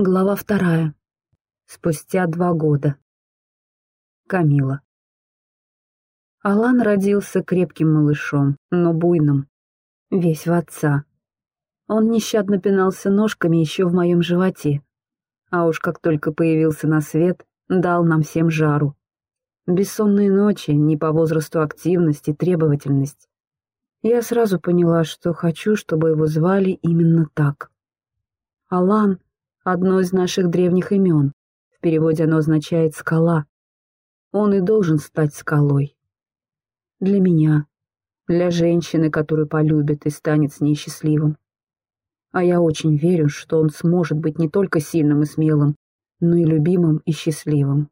Глава вторая. Спустя два года. Камила. Алан родился крепким малышом, но буйным. Весь в отца. Он нещадно пинался ножками еще в моем животе. А уж как только появился на свет, дал нам всем жару. Бессонные ночи, не по возрасту активность и требовательность. Я сразу поняла, что хочу, чтобы его звали именно так. Алан — одно из наших древних имен. В переводе оно означает «скала». Он и должен стать скалой. Для меня, для женщины, которую полюбит и станет с ней счастливым. А я очень верю, что он сможет быть не только сильным и смелым, но и любимым и счастливым.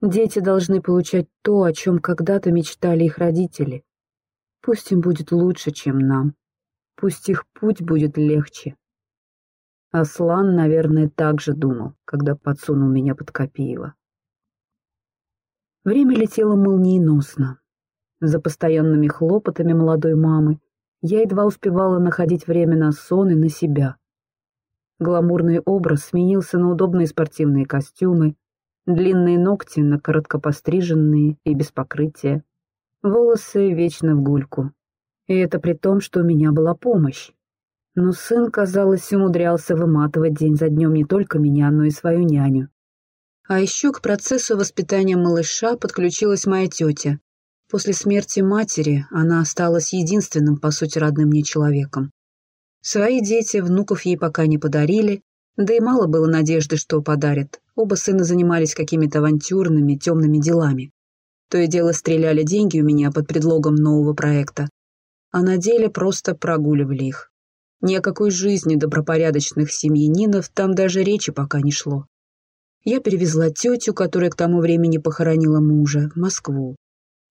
Дети должны получать то, о чем когда-то мечтали их родители. Пусть им будет лучше, чем нам. Пусть их путь будет легче. Аслан, наверное, так же думал, когда подсунул меня под Копиева. Время летело молниеносно. За постоянными хлопотами молодой мамы я едва успевала находить время на сон и на себя. Гламурный образ сменился на удобные спортивные костюмы, длинные ногти на короткопостриженные и без покрытия, волосы вечно в гульку. И это при том, что у меня была помощь. Но сын, казалось, умудрялся выматывать день за днем не только меня, но и свою няню. А еще к процессу воспитания малыша подключилась моя тетя. После смерти матери она осталась единственным, по сути, родным мне человеком. Свои дети внуков ей пока не подарили, да и мало было надежды, что подарят. Оба сына занимались какими-то авантюрными, темными делами. То и дело стреляли деньги у меня под предлогом нового проекта, а на деле просто прогуливали их. Ни о какой жизни добропорядочных семьянинов там даже речи пока не шло. Я перевезла тетю, которая к тому времени похоронила мужа, в Москву.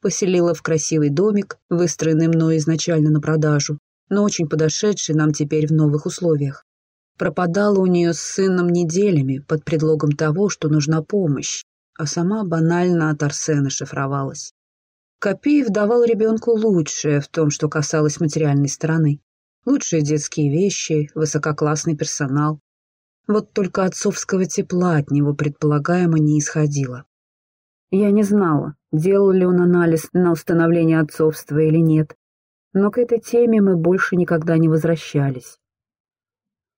Поселила в красивый домик, выстроенный мной изначально на продажу, но очень подошедший нам теперь в новых условиях. Пропадала у нее с сыном неделями под предлогом того, что нужна помощь, а сама банально от Арсена шифровалась. Копеев давал ребенку лучшее в том, что касалось материальной стороны. Лучшие детские вещи, высококлассный персонал. Вот только отцовского тепла от него предполагаемо не исходило. Я не знала, делал ли он анализ на установление отцовства или нет, но к этой теме мы больше никогда не возвращались.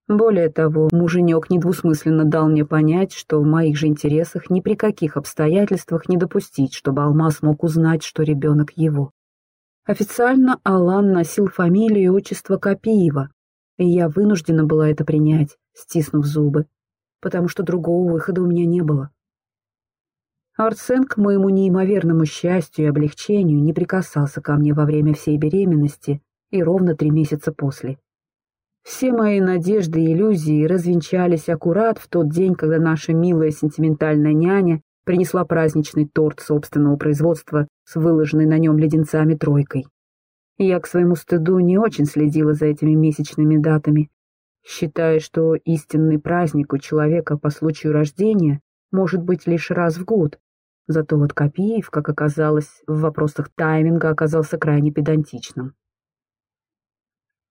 Более того, муженек недвусмысленно дал мне понять, что в моих же интересах ни при каких обстоятельствах не допустить, чтобы Алмаз мог узнать, что ребенок его. Официально Алан носил фамилию и отчество Копиева, и я вынуждена была это принять, стиснув зубы, потому что другого выхода у меня не было. Арсен, к моему неимоверному счастью и облегчению, не прикасался ко мне во время всей беременности и ровно три месяца после. Все мои надежды и иллюзии развенчались аккурат в тот день, когда наша милая сентиментальная няня принесла праздничный торт собственного производства с выложенной на нем леденцами тройкой. Я к своему стыду не очень следила за этими месячными датами, считая, что истинный праздник у человека по случаю рождения может быть лишь раз в год. Зато вот Копиев, как оказалось, в вопросах тайминга оказался крайне педантичным.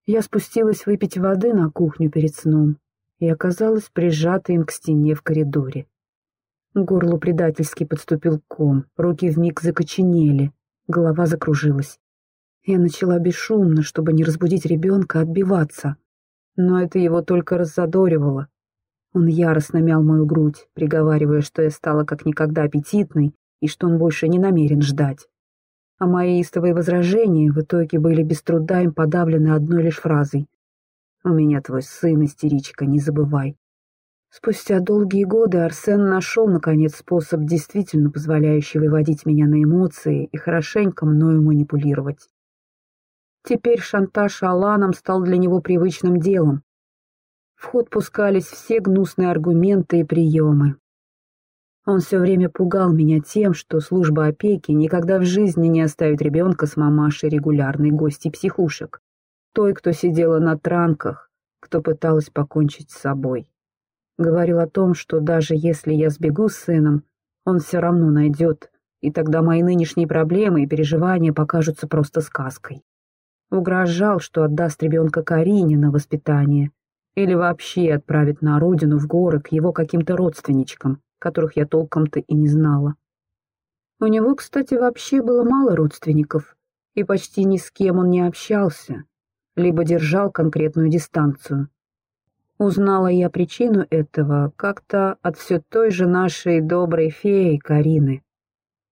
Я спустилась выпить воды на кухню перед сном и оказалась прижатой им к стене в коридоре. Горлу предательски подступил ком, руки вмиг закоченели, голова закружилась. Я начала бесшумно, чтобы не разбудить ребенка, отбиваться. Но это его только раззадоривало. Он яростно мял мою грудь, приговаривая, что я стала как никогда аппетитной и что он больше не намерен ждать. А мои истовые возражения в итоге были без труда им подавлены одной лишь фразой. «У меня твой сын, истеричка, не забывай. Спустя долгие годы Арсен нашел, наконец, способ, действительно позволяющий выводить меня на эмоции и хорошенько мною манипулировать. Теперь шантаж Аланом стал для него привычным делом. В ход пускались все гнусные аргументы и приемы. Он все время пугал меня тем, что служба опеки никогда в жизни не оставит ребенка с мамашей регулярной гости психушек, той, кто сидела на транках, кто пыталась покончить с собой. Говорил о том, что даже если я сбегу с сыном, он все равно найдет, и тогда мои нынешние проблемы и переживания покажутся просто сказкой. Угрожал, что отдаст ребенка Карине на воспитание, или вообще отправить на родину в горы к его каким-то родственничкам, которых я толком-то и не знала. У него, кстати, вообще было мало родственников, и почти ни с кем он не общался, либо держал конкретную дистанцию. Узнала я причину этого как-то от все той же нашей доброй феи Карины.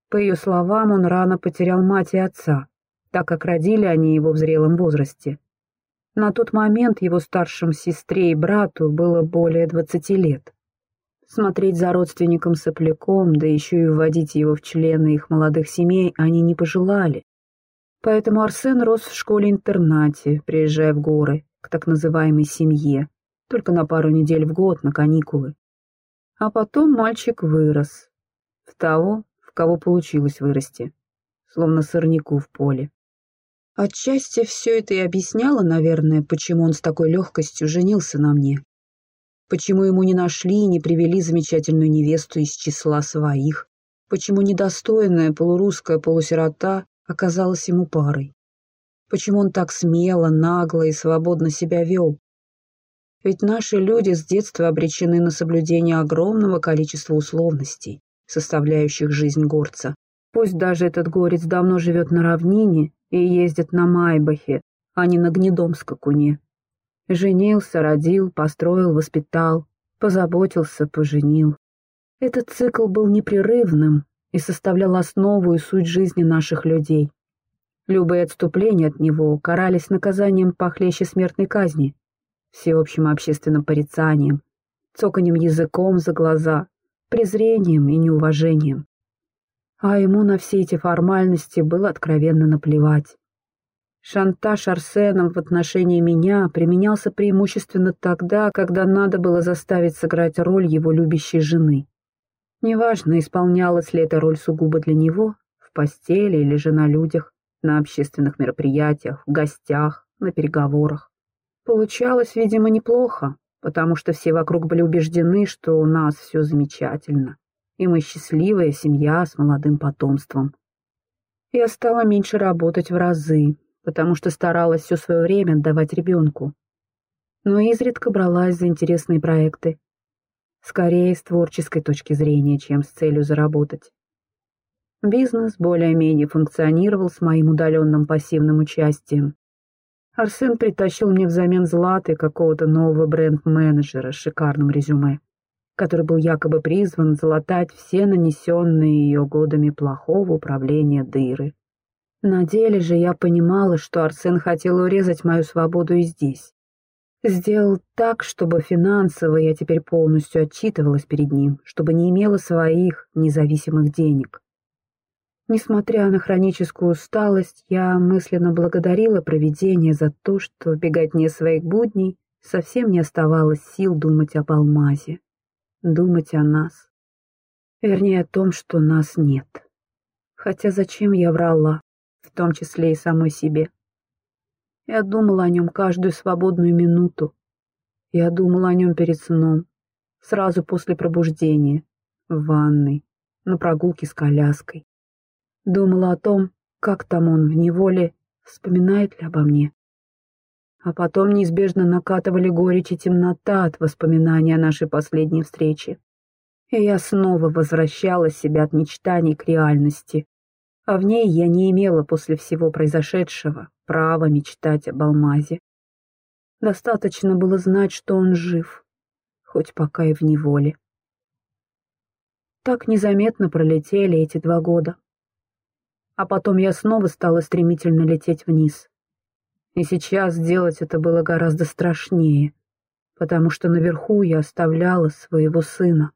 По ее словам, он рано потерял мать и отца, так как родили они его в зрелом возрасте. На тот момент его старшим сестре и брату было более двадцати лет. Смотреть за родственником-сопляком, да еще и вводить его в члены их молодых семей они не пожелали. Поэтому Арсен рос в школе-интернате, приезжая в горы, к так называемой семье, только на пару недель в год, на каникулы. А потом мальчик вырос. В того, в кого получилось вырасти. Словно сорняку в поле. Отчасти все это и объясняло, наверное, почему он с такой легкостью женился на мне. Почему ему не нашли и не привели замечательную невесту из числа своих. Почему недостойная полурусская полусирота оказалась ему парой. Почему он так смело, нагло и свободно себя вел, ведь наши люди с детства обречены на соблюдение огромного количества условностей, составляющих жизнь горца. Пусть даже этот горец давно живет на равнине и ездит на Майбахе, а не на гнедом скакуне. Женился, родил, построил, воспитал, позаботился, поженил. Этот цикл был непрерывным и составлял основу и суть жизни наших людей. Любые отступления от него карались наказанием похлеще смертной казни всеобщим общественным порицанием, цоканем языком за глаза, презрением и неуважением. А ему на все эти формальности было откровенно наплевать. Шантаж Арсеном в отношении меня применялся преимущественно тогда, когда надо было заставить сыграть роль его любящей жены. Неважно, исполнялась ли эта роль сугубо для него, в постели или же на людях, на общественных мероприятиях, в гостях, на переговорах. Получалось, видимо, неплохо, потому что все вокруг были убеждены, что у нас все замечательно, и мы счастливая семья с молодым потомством. Я стала меньше работать в разы, потому что старалась все свое время отдавать ребенку. Но изредка бралась за интересные проекты. Скорее, с творческой точки зрения, чем с целью заработать. Бизнес более-менее функционировал с моим удаленным пассивным участием, Арсен притащил мне взамен златы какого-то нового бренд-менеджера с шикарным резюме, который был якобы призван залатать все нанесенные ее годами плохого управления дыры. На деле же я понимала, что Арсен хотел урезать мою свободу и здесь. Сделал так, чтобы финансово я теперь полностью отчитывалась перед ним, чтобы не имела своих независимых денег. Несмотря на хроническую усталость, я мысленно благодарила провидение за то, что беготне своих будней совсем не оставалось сил думать об алмазе, думать о нас. Вернее, о том, что нас нет. Хотя зачем я врала, в том числе и самой себе? Я думала о нем каждую свободную минуту. Я думала о нем перед сном, сразу после пробуждения, в ванной, на прогулке с коляской. Думала о том, как там он в неволе, вспоминает ли обо мне. А потом неизбежно накатывали горечь и темнота от воспоминаний о нашей последней встрече. И я снова возвращала себя от мечтаний к реальности. А в ней я не имела после всего произошедшего права мечтать об алмазе. Достаточно было знать, что он жив, хоть пока и в неволе. Так незаметно пролетели эти два года а потом я снова стала стремительно лететь вниз. И сейчас сделать это было гораздо страшнее, потому что наверху я оставляла своего сына.